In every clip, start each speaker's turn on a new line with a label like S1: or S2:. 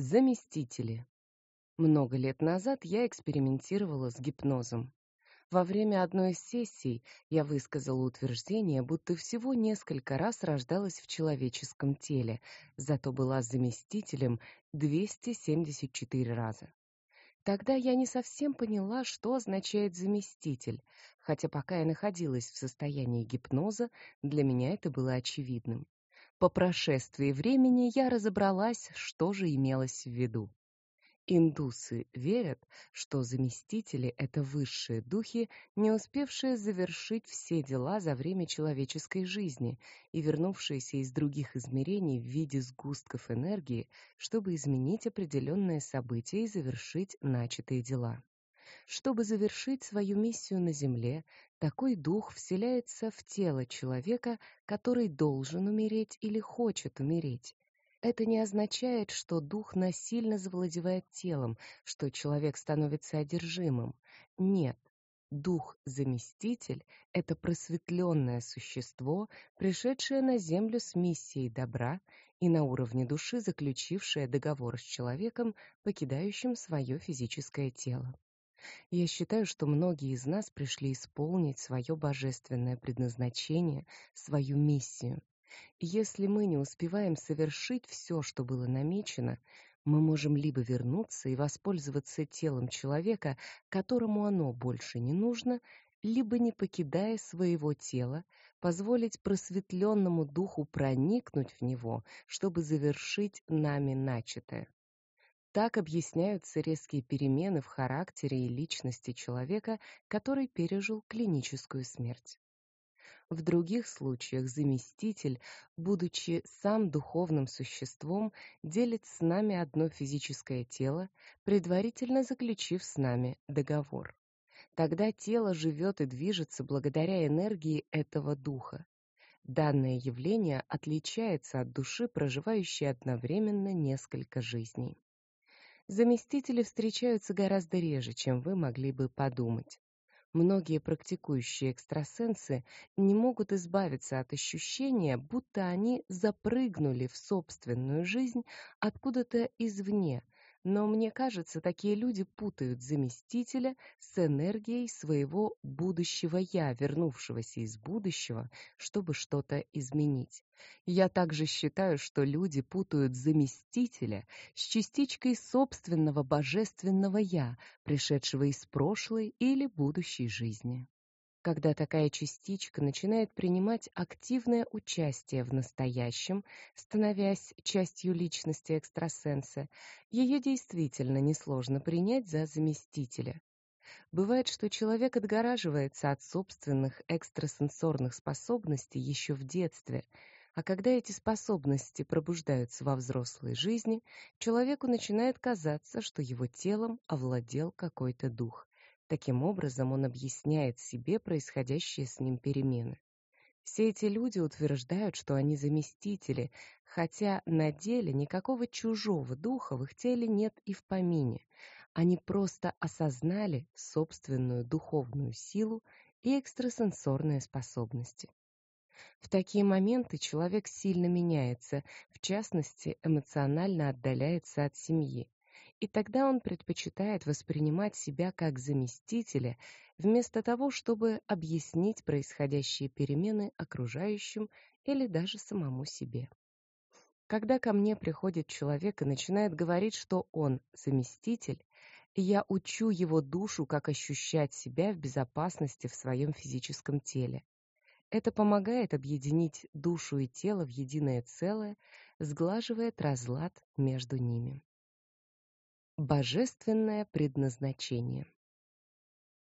S1: Заместители. Много лет назад я экспериментировала с гипнозом. Во время одной из сессий я высказала утверждение, будто всего несколько раз рождалась в человеческом теле, зато была заместителем 274 раза. Тогда я не совсем поняла, что означает заместитель, хотя пока я находилась в состоянии гипноза, для меня это было очевидным. По прошествии времени я разобралась, что же имелось в виду. Индусы верят, что заместители это высшие духи, не успевшие завершить все дела за время человеческой жизни и вернувшиеся из других измерений в виде сгустков энергии, чтобы изменить определенные события и завершить начатые дела. Чтобы завершить свою миссию на земле, такой дух вселяется в тело человека, который должен умереть или хочет умереть. Это не означает, что дух насильно завладевает телом, что человек становится одержимым. Нет. Дух-заместитель — это просветленное существо, пришедшее на землю с миссией добра и на уровне души заключившее договор с человеком, покидающим свое физическое тело. Я считаю, что многие из нас пришли исполнить свое божественное предназначение, свою миссию. Если мы не успеваем совершить все, что было намечено, мы можем либо вернуться и воспользоваться телом человека, которому оно больше не нужно, либо не покидая своего тела, позволить просветленному духу проникнуть в него, чтобы завершить нами начатое. Так объясняются резкие перемены в характере и личности человека, который пережил клиническую смерть. В других случаях заместитель, будучи сам духовным существом, делит с нами одно физическое тело, предварительно заключив с нами договор. Тогда тело живет и движется благодаря энергии этого духа. Данное явление отличается от души, проживающей одновременно несколько жизней. Заместители встречаются гораздо реже, чем вы могли бы подумать. Многие практикующие экстрасенсы не могут избавиться от ощущения, будто они запрыгнули в собственную жизнь откуда-то извне, но мне кажется, такие люди путают заместителя с энергией своего будущего я, вернувшегося из будущего, чтобы что-то изменить. Я также считаю, что люди путают заместителя с частичкой собственного божественного я, пришедшего из прошлой или будущей жизни когда такая частичка начинает принимать активное участие в настоящем, становясь частью личности экстрасенса, ее действительно несложно принять за заместителя. Бывает, что человек отгораживается от собственных экстрасенсорных способностей еще в детстве, а когда эти способности пробуждаются во взрослой жизни, человеку начинает казаться, что его телом овладел какой-то дух. Таким образом, он объясняет себе происходящие с ним перемены. Все эти люди утверждают, что они заместители, хотя на деле никакого чужого духа в их теле нет и в помине. Они просто осознали собственную духовную силу и экстрасенсорные способности. В такие моменты человек сильно меняется, в частности, эмоционально отдаляется от семьи и тогда он предпочитает воспринимать себя как заместителя, вместо того, чтобы объяснить происходящие перемены окружающим или даже самому себе. Когда ко мне приходит человек и начинает говорить, что он заместитель, я учу его душу, как ощущать себя в безопасности в своем физическом теле. Это помогает объединить душу и тело в единое целое, сглаживает разлад между ними. Божественное предназначение.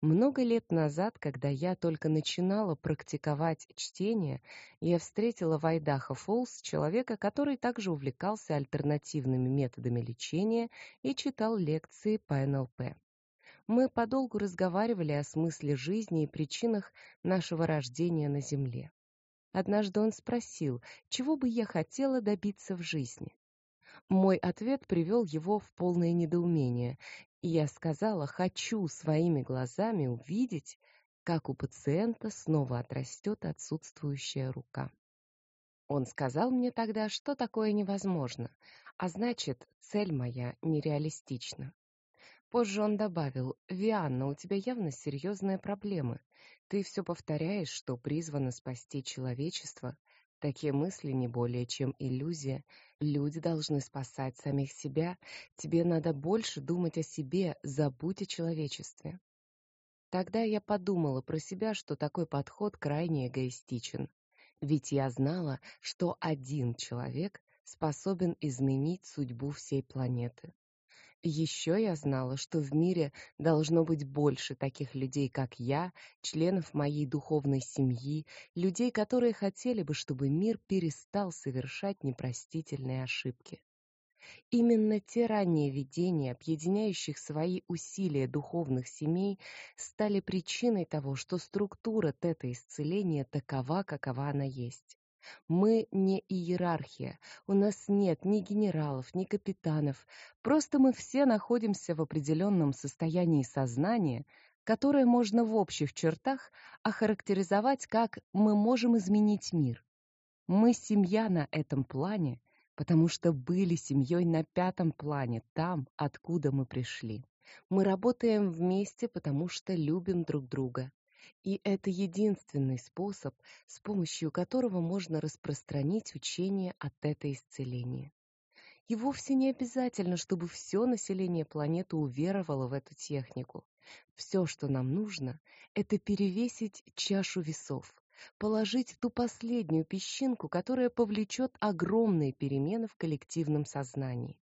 S1: Много лет назад, когда я только начинала практиковать чтение, я встретила в Айдахо-Фоллс человека, который также увлекался альтернативными методами лечения и читал лекции по НЛП. Мы подолгу разговаривали о смысле жизни и причинах нашего рождения на Земле. Однажды он спросил, чего бы я хотела добиться в жизни. Мой ответ привел его в полное недоумение, и я сказала: "Хочу своими глазами увидеть, как у пациента снова отрастет отсутствующая рука". Он сказал мне тогда, что такое невозможно, а значит, цель моя нереалистична. Позже он добавил: "Вианна, у тебя явно серьезные проблемы. Ты все повторяешь, что призвана спасти человечество. Такие мысли не более чем иллюзия. Люди должны спасать самих себя. Тебе надо больше думать о себе, забудь о человечестве". Тогда я подумала про себя, что такой подход крайне эгоистичен. Ведь я знала, что один человек способен изменить судьбу всей планеты. Еще я знала, что в мире должно быть больше таких людей, как я, членов моей духовной семьи, людей, которые хотели бы, чтобы мир перестал совершать непростительные ошибки. Именно те ранние видения, объединяющих свои усилия духовных семей, стали причиной того, что структура тета-исцеления такова, какова она есть. Мы не иерархия, у нас нет ни генералов, ни капитанов, просто мы все находимся в определенном состоянии сознания, которое можно в общих чертах охарактеризовать как «мы можем изменить мир». Мы семья на этом плане, потому что были семьей на пятом плане, там, откуда мы пришли. Мы работаем вместе, потому что любим друг друга. И это единственный способ, с помощью которого можно распространить учение от этой исцеления. И вовсе не обязательно, чтобы все население планеты уверовало в эту технику. Все, что нам нужно, это перевесить чашу весов, положить ту последнюю песчинку, которая повлечет огромные перемены в коллективном сознании.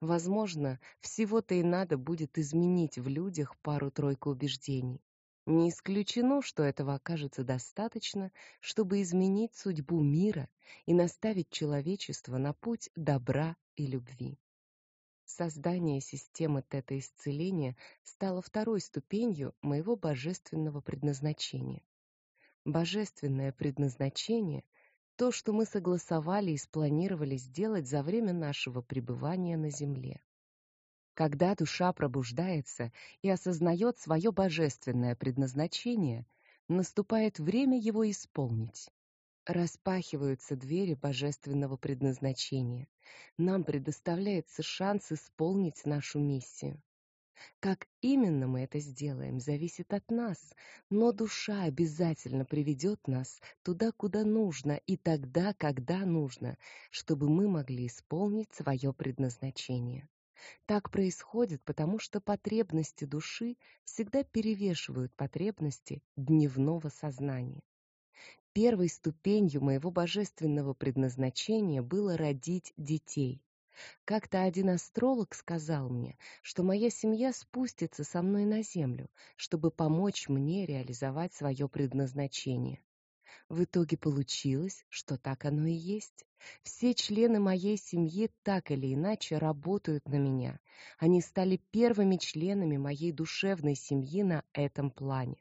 S1: Возможно, всего-то и надо будет изменить в людях пару-тройку убеждений. Не исключено, что этого окажется достаточно, чтобы изменить судьбу мира и наставить человечество на путь добра и любви. Создание системы тета-исцеления стало второй ступенью моего божественного предназначения. Божественное предназначение — то, что мы согласовали и спланировали сделать за время нашего пребывания на Земле. Когда душа пробуждается и осознает свое божественное предназначение, наступает время его исполнить. Распахиваются двери божественного предназначения. Нам предоставляется шанс исполнить нашу миссию. Как именно мы это сделаем, зависит от нас, но душа обязательно приведет нас туда, куда нужно, и тогда, когда нужно, чтобы мы могли исполнить свое предназначение. Так происходит, потому что потребности души всегда перевешивают потребности дневного сознания. Первой ступенью моего божественного предназначения было родить детей. Как-то один астролог сказал мне, что моя семья спустится со мной на землю, чтобы помочь мне реализовать свое предназначение. В итоге получилось, что так оно и есть. Все члены моей семьи так или иначе работают на меня. Они стали первыми членами моей душевной семьи на этом плане.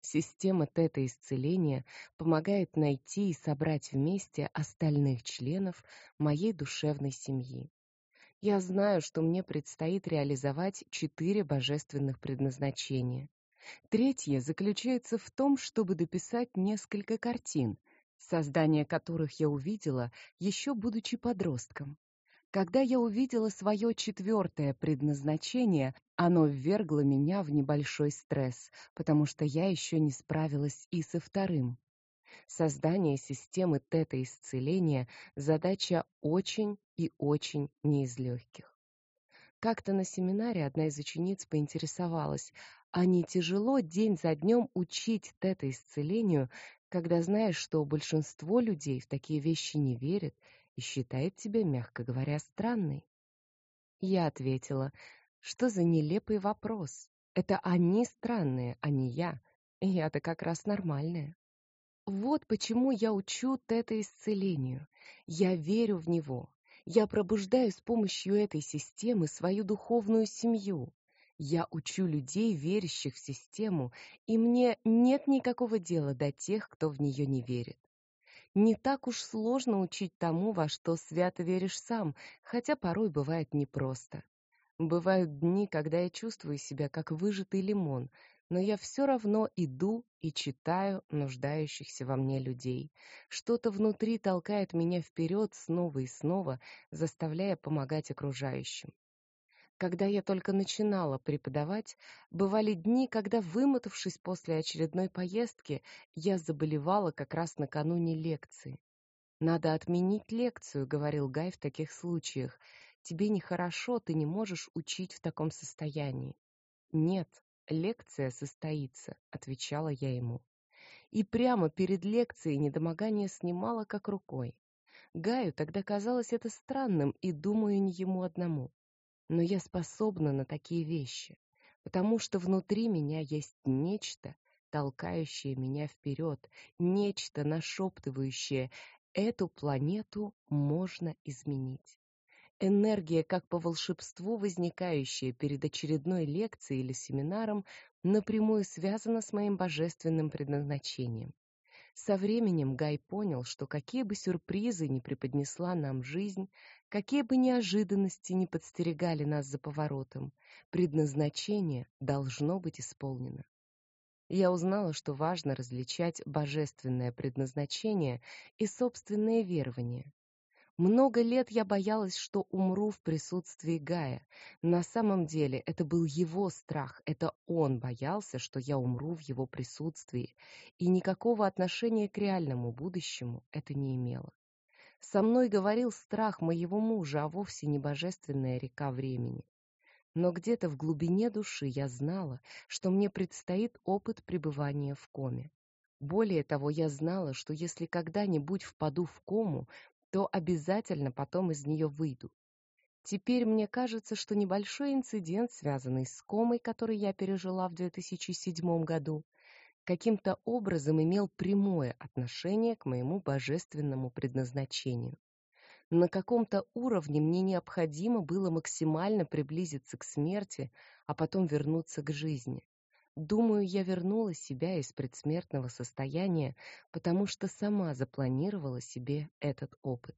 S1: Система тета-исцеления помогает найти и собрать вместе остальных членов моей душевной семьи. Я знаю, что мне предстоит реализовать четыре божественных предназначения. Третье заключается в том, чтобы дописать несколько картин, создание которых я увидела еще будучи подростком. Когда я увидела свое четвертое предназначение, оно ввергло меня в небольшой стресс, потому что я еще не справилась и со вторым. Создание системы тета-исцеления задача очень и очень не из легких. Как-то на семинаре одна из учениц поинтересовалась, а не тяжело день за днем учить тета-исцелению, когда знаешь, что большинство людей в такие вещи не верит и считает тебя, мягко говоря, странной. Я ответила, что за нелепый вопрос. Это они странные, а не я. Я-то как раз нормальная. Вот почему я учу тета-исцелению. Я верю в него. Я пробуждаю с помощью этой системы свою духовную семью. Я учу людей, верящих в систему, и мне нет никакого дела до тех, кто в нее не верит. Не так уж сложно учить тому, во что свято веришь сам, хотя порой бывает непросто. Бывают дни, когда я чувствую себя как выжатый лимон, но я все равно иду и читаю нуждающихся во мне людей. Что-то внутри толкает меня вперед снова и снова, заставляя помогать окружающим. Когда я только начинала преподавать, бывали дни, когда, вымотавшись после очередной поездки, я заболевала как раз накануне лекции. «Надо отменить лекцию», — говорил Гай в таких случаях. «Тебе нехорошо, ты не можешь учить в таком состоянии». «Нет, лекция состоится», — отвечала я ему. И прямо перед лекцией недомогание снимало как рукой. Гаю тогда казалось это странным, и, думаю, не ему одному. Но я способна на такие вещи, потому что внутри меня есть нечто, толкающее меня вперед, нечто нашептывающее Эту планету можно изменить. Энергия, как по волшебству возникающая перед очередной лекцией или семинаром, напрямую связана с моим божественным предназначением. Со временем Гай понял, что какие бы сюрпризы ни преподнесла нам жизнь, какие бы неожиданности ни подстерегали нас за поворотом, предназначение должно быть исполнено я узнала, что важно различать божественное предназначение и собственные верования. Много лет я боялась, что умру в присутствии Гая. На самом деле это был его страх, это он боялся, что я умру в его присутствии, и никакого отношения к реальному будущему это не имело. Со мной говорил страх моего мужа, а вовсе не божественная река времени но где-то в глубине души я знала, что мне предстоит опыт пребывания в коме. Более того, я знала, что если когда-нибудь впаду в кому, то обязательно потом из нее выйду. Теперь мне кажется, что небольшой инцидент, связанный с комой, который я пережила в 2007 году, каким-то образом имел прямое отношение к моему божественному предназначению. На каком-то уровне мне необходимо было максимально приблизиться к смерти, а потом вернуться к жизни. Думаю, я вернула себя из предсмертного состояния, потому что сама запланировала себе этот опыт.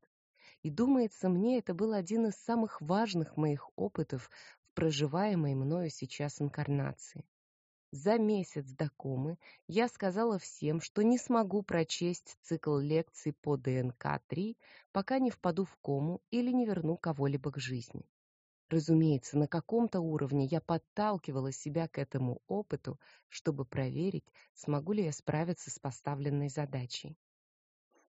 S1: И думается мне, это был один из самых важных моих опытов в проживаемой мною сейчас инкарнации. За месяц до комы я сказала всем, что не смогу прочесть цикл лекций по ДНК-3, пока не впаду в кому или не верну кого-либо к жизни. Разумеется, на каком-то уровне я подталкивала себя к этому опыту, чтобы проверить, смогу ли я справиться с поставленной задачей.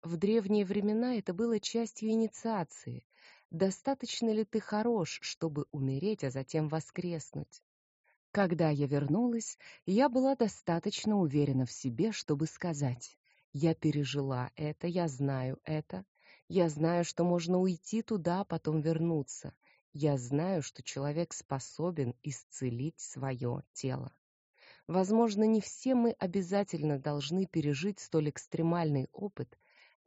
S1: В древние времена это было частью инициации. Достаточно ли ты хорош, чтобы умереть, а затем воскреснуть? Когда я вернулась, я была достаточно уверена в себе, чтобы сказать: "Я пережила это, я знаю это. Я знаю, что можно уйти туда, а потом вернуться. Я знаю, что человек способен исцелить свое тело". Возможно, не все мы обязательно должны пережить столь экстремальный опыт,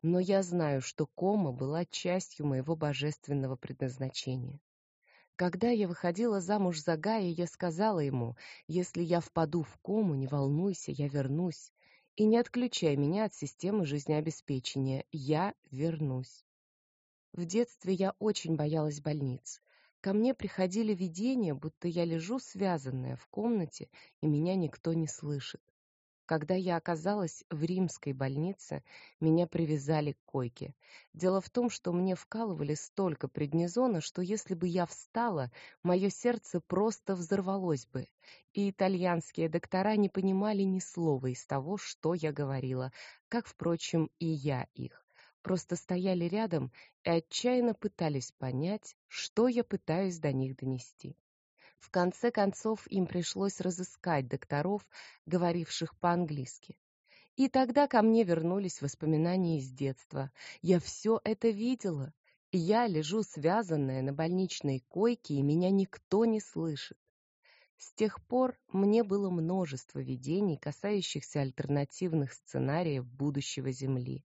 S1: но я знаю, что кома была частью моего божественного предназначения. Когда я выходила замуж за Гая, я сказала ему, если я впаду в кому, не волнуйся, я вернусь. И не отключай меня от системы жизнеобеспечения, я вернусь. В детстве я очень боялась больниц. Ко мне приходили видения, будто я лежу связанная в комнате, и меня никто не слышит. Когда я оказалась в римской больнице, меня привязали к койке. Дело в том, что мне вкалывали столько преднизона, что если бы я встала, мое сердце просто взорвалось бы. И итальянские доктора не понимали ни слова из того, что я говорила, как, впрочем, и я их. Просто стояли рядом и отчаянно пытались понять, что я пытаюсь до них донести. В конце концов им пришлось разыскать докторов, говоривших по-английски. И тогда ко мне вернулись воспоминания из детства. Я все это видела. Я лежу связанная на больничной койке, и меня никто не слышит. С тех пор мне было множество видений, касающихся альтернативных сценариев будущего Земли.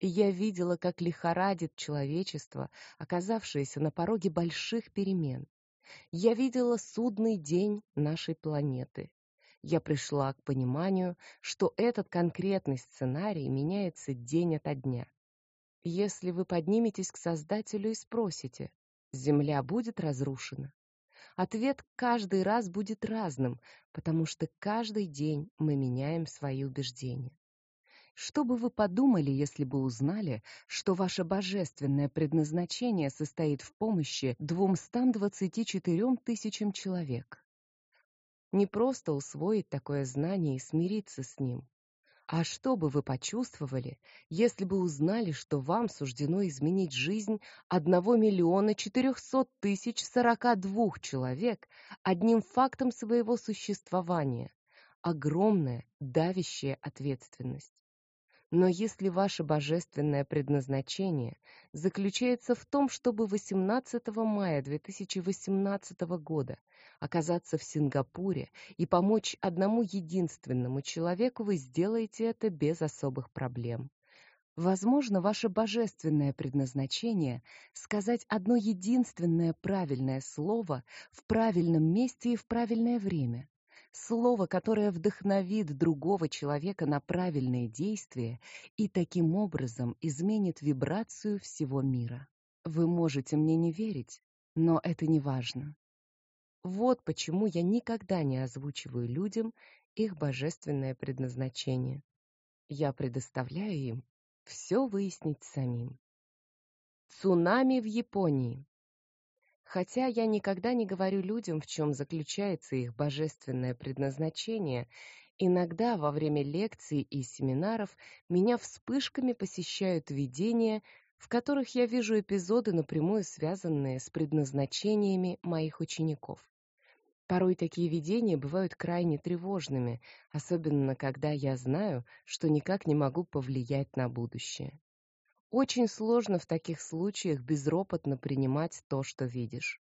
S1: И я видела, как лихорадит человечество, оказавшееся на пороге больших перемен. Я видела судный день нашей планеты. Я пришла к пониманию, что этот конкретный сценарий меняется день ото дня. Если вы подниметесь к Создателю и спросите, Земля будет разрушена? Ответ каждый раз будет разным, потому что каждый день мы меняем свои убеждения. Что бы вы подумали, если бы узнали, что ваше божественное предназначение состоит в помощи 224 тысячам человек? Не просто усвоить такое знание и смириться с ним, а что бы вы почувствовали, если бы узнали, что вам суждено изменить жизнь одного миллиона четырехсот тысяч сорока двух человек одним фактом своего существования? Огромная, давящая ответственность. Но если ваше божественное предназначение заключается в том, чтобы 18 мая 2018 года оказаться в Сингапуре и помочь одному единственному человеку, вы сделаете это без особых проблем. Возможно, ваше божественное предназначение сказать одно единственное правильное слово в правильном месте и в правильное время слово, которое вдохновит другого человека на правильные действия и таким образом изменит вибрацию всего мира. Вы можете мне не верить, но это не важно. Вот почему я никогда не озвучиваю людям их божественное предназначение. Я предоставляю им все выяснить самим. Цунами в Японии. Хотя я никогда не говорю людям, в чем заключается их божественное предназначение, иногда во время лекций и семинаров меня вспышками посещают видения, в которых я вижу эпизоды, напрямую связанные с предназначениями моих учеников. Порой такие видения бывают крайне тревожными, особенно когда я знаю, что никак не могу повлиять на будущее. Очень сложно в таких случаях безропотно принимать то, что видишь.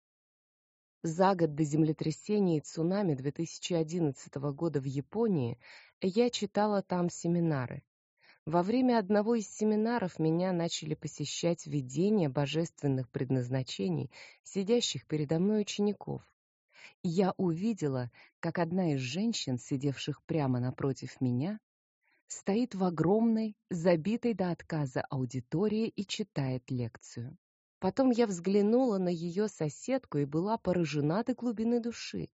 S1: За год до землетрясения и цунами 2011 года в Японии я читала там семинары. Во время одного из семинаров меня начали посещать видения божественных предназначений сидящих передо мной учеников. Я увидела, как одна из женщин, сидевших прямо напротив меня, стоит в огромной, забитой до отказа аудитории и читает лекцию. Потом я взглянула на ее соседку и была поражена до глубины души.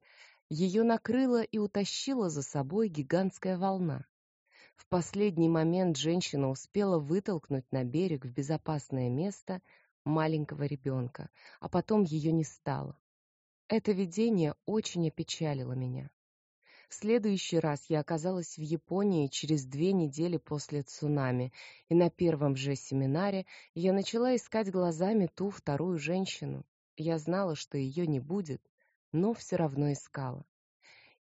S1: Ее накрыла и утащила за собой гигантская волна. В последний момент женщина успела вытолкнуть на берег в безопасное место маленького ребенка, а потом ее не стало. Это видение очень опечалило меня. В следующий раз я оказалась в Японии через две недели после цунами, и на первом же семинаре я начала искать глазами ту вторую женщину. Я знала, что ее не будет, но все равно искала.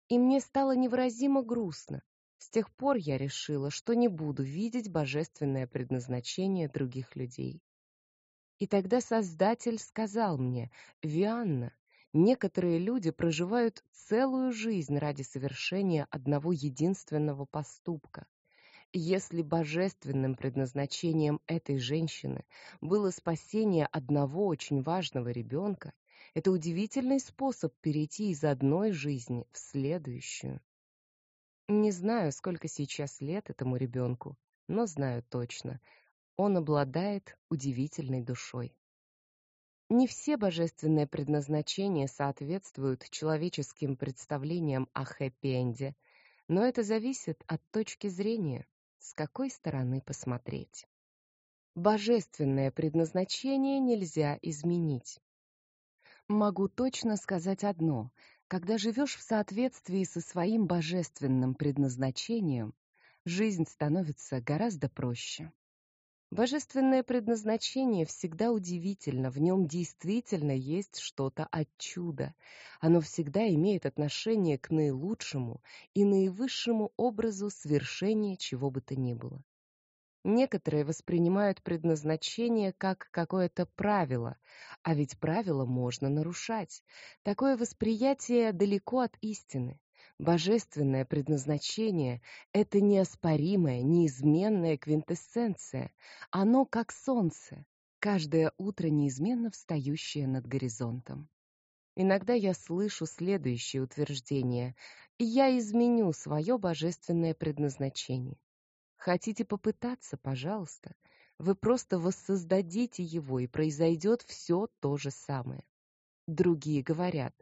S1: И мне стало невыразимо грустно. С тех пор я решила, что не буду видеть божественное предназначение других людей. И тогда Создатель сказал мне, «Вианна, Некоторые люди проживают целую жизнь ради совершения одного единственного поступка. Если божественным предназначением этой женщины было спасение одного очень важного ребенка, это удивительный способ перейти из одной жизни в следующую. Не знаю, сколько сейчас лет этому ребенку, но знаю точно, он обладает удивительной душой. Не все божественные предназначения соответствуют человеческим представлениям о хэппи-энде, но это зависит от точки зрения, с какой стороны посмотреть. Божественное предназначение нельзя изменить. Могу точно сказать одно: когда живешь в соответствии со своим божественным предназначением, жизнь становится гораздо проще. Божественное предназначение всегда удивительно, в нем действительно есть что-то от чуда. Оно всегда имеет отношение к наилучшему и наивысшему образу свершения чего бы то ни было. Некоторые воспринимают предназначение как какое-то правило, а ведь правила можно нарушать. Такое восприятие далеко от истины. Божественное предназначение — это неоспоримая, неизменная квинтэссенция. Оно как солнце, каждое утро неизменно встающее над горизонтом. Иногда я слышу следующее утверждение «Я изменю свое божественное предназначение». Хотите попытаться, пожалуйста. Вы просто воссоздадите его, и произойдет все то же самое. Другие говорят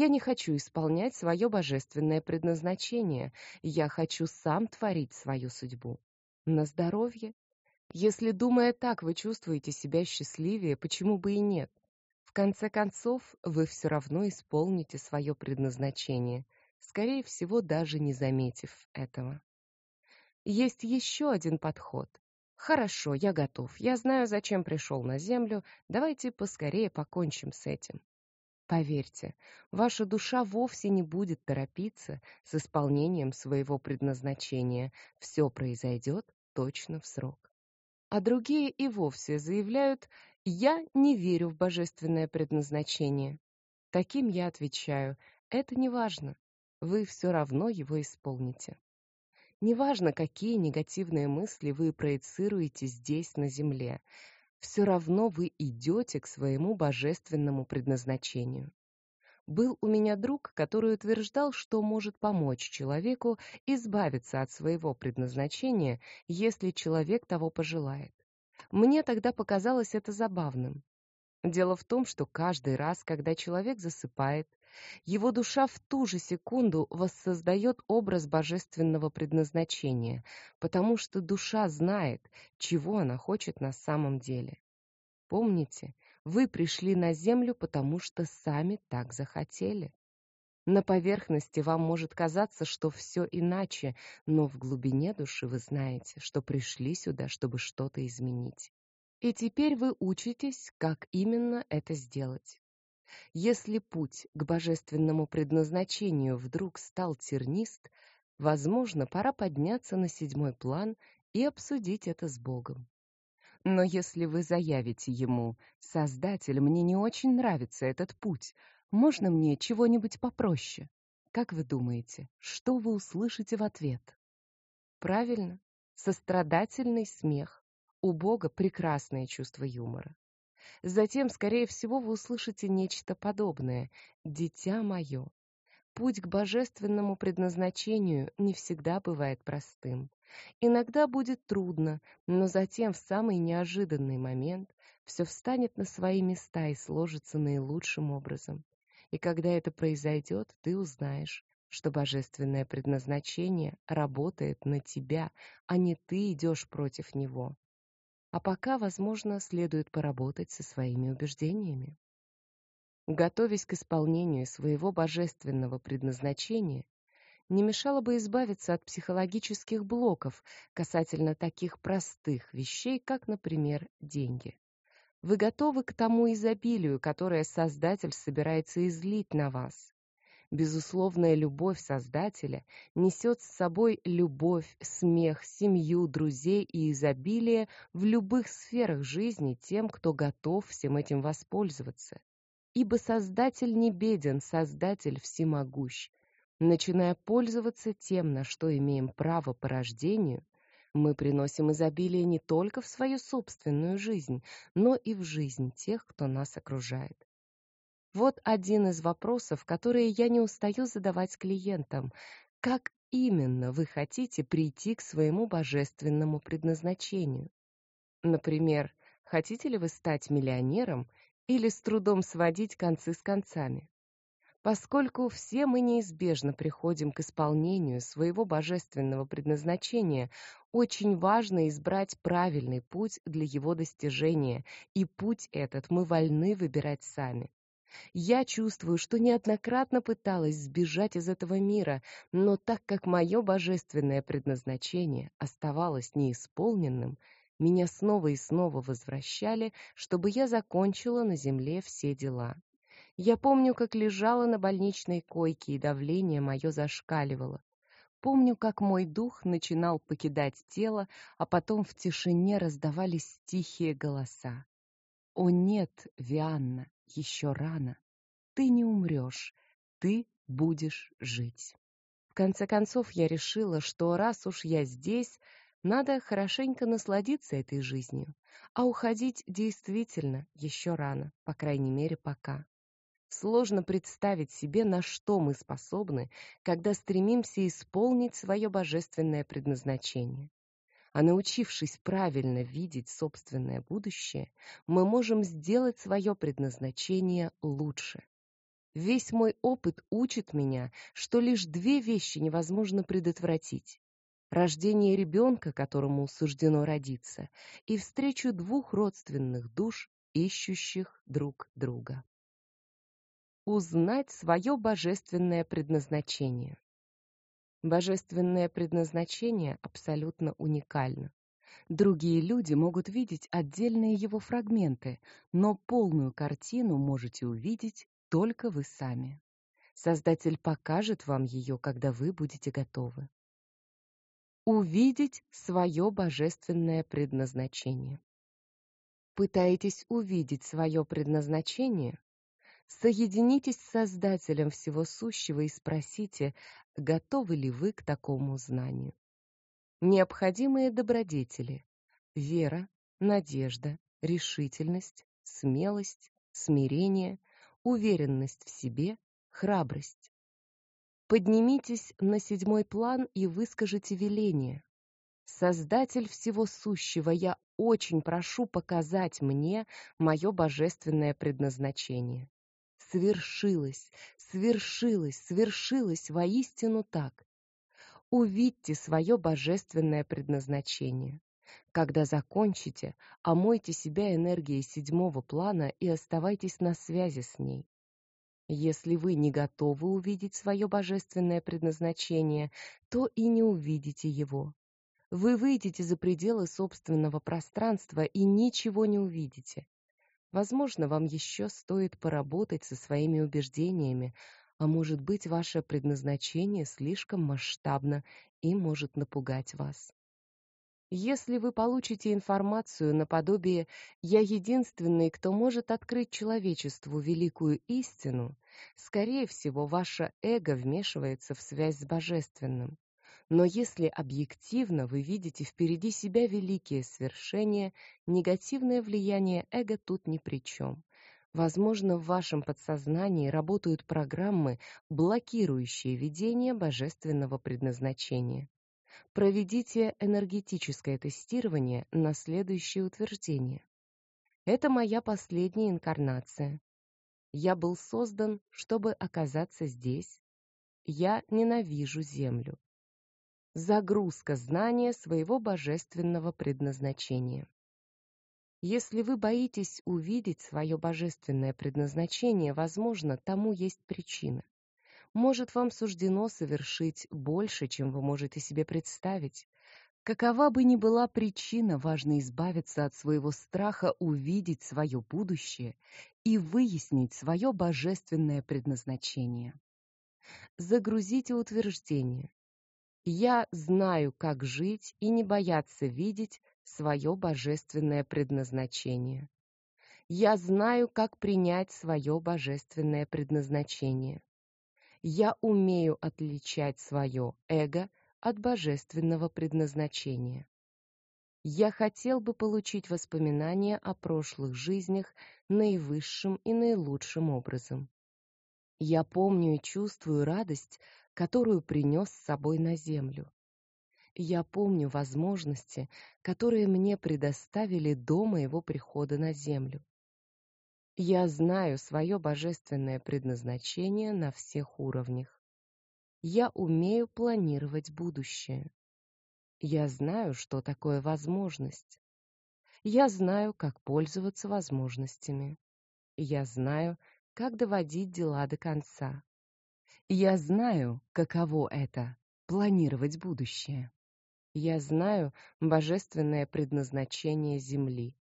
S1: Я не хочу исполнять свое божественное предназначение. Я хочу сам творить свою судьбу. На здоровье. Если, думая так, вы чувствуете себя счастливее, почему бы и нет? В конце концов, вы все равно исполните свое предназначение, скорее всего, даже не заметив этого. Есть еще один подход. Хорошо, я готов. Я знаю, зачем пришел на землю. Давайте поскорее покончим с этим. Поверьте, ваша душа вовсе не будет торопиться с исполнением своего предназначения. Все произойдет точно в срок. А другие и вовсе заявляют: "Я не верю в божественное предназначение". Таким я отвечаю: "Это не важно. Вы все равно его исполните". Неважно, какие негативные мысли вы проецируете здесь на земле, все равно вы идете к своему божественному предназначению. Был у меня друг, который утверждал, что может помочь человеку избавиться от своего предназначения, если человек того пожелает. Мне тогда показалось это забавным. Дело в том, что каждый раз, когда человек засыпает, его душа в ту же секунду воссоздает образ божественного предназначения, потому что душа знает, чего она хочет на самом деле. Помните, вы пришли на землю, потому что сами так захотели. На поверхности вам может казаться, что все иначе, но в глубине души вы знаете, что пришли сюда, чтобы что-то изменить. И теперь вы учитесь, как именно это сделать. Если путь к божественному предназначению вдруг стал тернист, возможно, пора подняться на седьмой план и обсудить это с Богом. Но если вы заявите ему: "Создатель, мне не очень нравится этот путь. Можно мне чего-нибудь попроще?" Как вы думаете, что вы услышите в ответ? Правильно, сострадательный смех. У Бога прекрасное чувство юмора. Затем, скорее всего, вы услышите нечто подобное: "Дитя мое". Путь к божественному предназначению не всегда бывает простым. Иногда будет трудно, но затем в самый неожиданный момент все встанет на свои места и сложится наилучшим образом. И когда это произойдет, ты узнаешь, что божественное предназначение работает на тебя, а не ты идешь против него. А пока, возможно, следует поработать со своими убеждениями. Готовясь к исполнению своего божественного предназначения, не мешало бы избавиться от психологических блоков касательно таких простых вещей, как, например, деньги. Вы готовы к тому изобилию, которое Создатель собирается излить на вас. Безусловная любовь Создателя несет с собой любовь, смех, семью, друзей и изобилие в любых сферах жизни тем, кто готов всем этим воспользоваться. Ибо Создатель не беден, Создатель всемогущ. Начиная пользоваться тем, на что имеем право по рождению, мы приносим изобилие не только в свою собственную жизнь, но и в жизнь тех, кто нас окружает. Вот один из вопросов, которые я не устаю задавать клиентам. Как именно вы хотите прийти к своему божественному предназначению? Например, хотите ли вы стать миллионером или с трудом сводить концы с концами? Поскольку все мы неизбежно приходим к исполнению своего божественного предназначения, очень важно избрать правильный путь для его достижения, и путь этот мы вольны выбирать сами. Я чувствую, что неоднократно пыталась сбежать из этого мира, но так как мое божественное предназначение оставалось неисполненным, меня снова и снова возвращали, чтобы я закончила на земле все дела. Я помню, как лежала на больничной койке, и давление мое зашкаливало. Помню, как мой дух начинал покидать тело, а потом в тишине раздавались тихие голоса. О нет, Вианна, еще рано. Ты не умрешь, ты будешь жить. В конце концов я решила, что раз уж я здесь, надо хорошенько насладиться этой жизнью, а уходить действительно еще рано, по крайней мере, пока. Сложно представить себе, на что мы способны, когда стремимся исполнить свое божественное предназначение а научившись правильно видеть собственное будущее, мы можем сделать свое предназначение лучше. Весь мой опыт учит меня, что лишь две вещи невозможно предотвратить: рождение ребенка, которому суждено родиться, и встречу двух родственных душ, ищущих друг друга. Узнать свое божественное предназначение. Божественное предназначение абсолютно уникально. Другие люди могут видеть отдельные его фрагменты, но полную картину можете увидеть только вы сами. Создатель покажет вам ее, когда вы будете готовы. Увидеть свое божественное предназначение. Пытаетесь увидеть свое предназначение? Соединитесь с Создателем всего сущего и спросите, готовы ли вы к такому знанию. Необходимые добродетели: вера, надежда, решительность, смелость, смирение, уверенность в себе, храбрость. Поднимитесь на седьмой план и выскажите веление. Создатель всего сущего, я очень прошу показать мне мое божественное предназначение. Свершилось, свершилось, свершилось воистину так. Увидьте свое божественное предназначение. Когда закончите, омойте себя энергией седьмого плана и оставайтесь на связи с ней. Если вы не готовы увидеть свое божественное предназначение, то и не увидите его. Вы выйдете за пределы собственного пространства и ничего не увидите. Возможно, вам еще стоит поработать со своими убеждениями, а может быть, ваше предназначение слишком масштабно и может напугать вас. Если вы получите информацию наподобие «я единственный, кто может открыть человечеству великую истину», скорее всего, ваше эго вмешивается в связь с божественным. Но если объективно вы видите впереди себя великие свершения, негативное влияние эго тут ни при чем. Возможно, в вашем подсознании работают программы, блокирующие видение божественного предназначения. Проведите энергетическое тестирование на следующее утверждение. Это моя последняя инкарнация. Я был создан, чтобы оказаться здесь. Я ненавижу землю. Загрузка знания своего божественного предназначения. Если вы боитесь увидеть свое божественное предназначение, возможно, тому есть причина. Может, вам суждено совершить больше, чем вы можете себе представить. Какова бы ни была причина, важно избавиться от своего страха увидеть свое будущее и выяснить свое божественное предназначение. Загрузите утверждение. Я знаю, как жить и не бояться видеть свое божественное предназначение. Я знаю, как принять свое божественное предназначение я умею отличать свое эго от божественного предназначения. Я хотел бы получить воспоминания о прошлых жизнях наивысшим и наилучшим образом. Я помню и чувствую радость, которую принес с собой на землю. Я помню возможности, которые мне предоставили до моего прихода на землю. Я знаю свое божественное предназначение на всех уровнях. Я умею планировать будущее. Я знаю, что такое возможность. Я знаю, как пользоваться возможностями. Я знаю, как доводить дела до конца. Я знаю, каково это планировать будущее. Я знаю божественное предназначение Земли.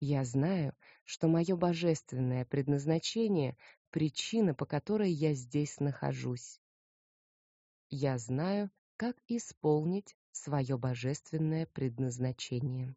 S1: Я знаю, что мое божественное предназначение причина, по которой я здесь нахожусь. Я знаю, как исполнить свое божественное предназначение.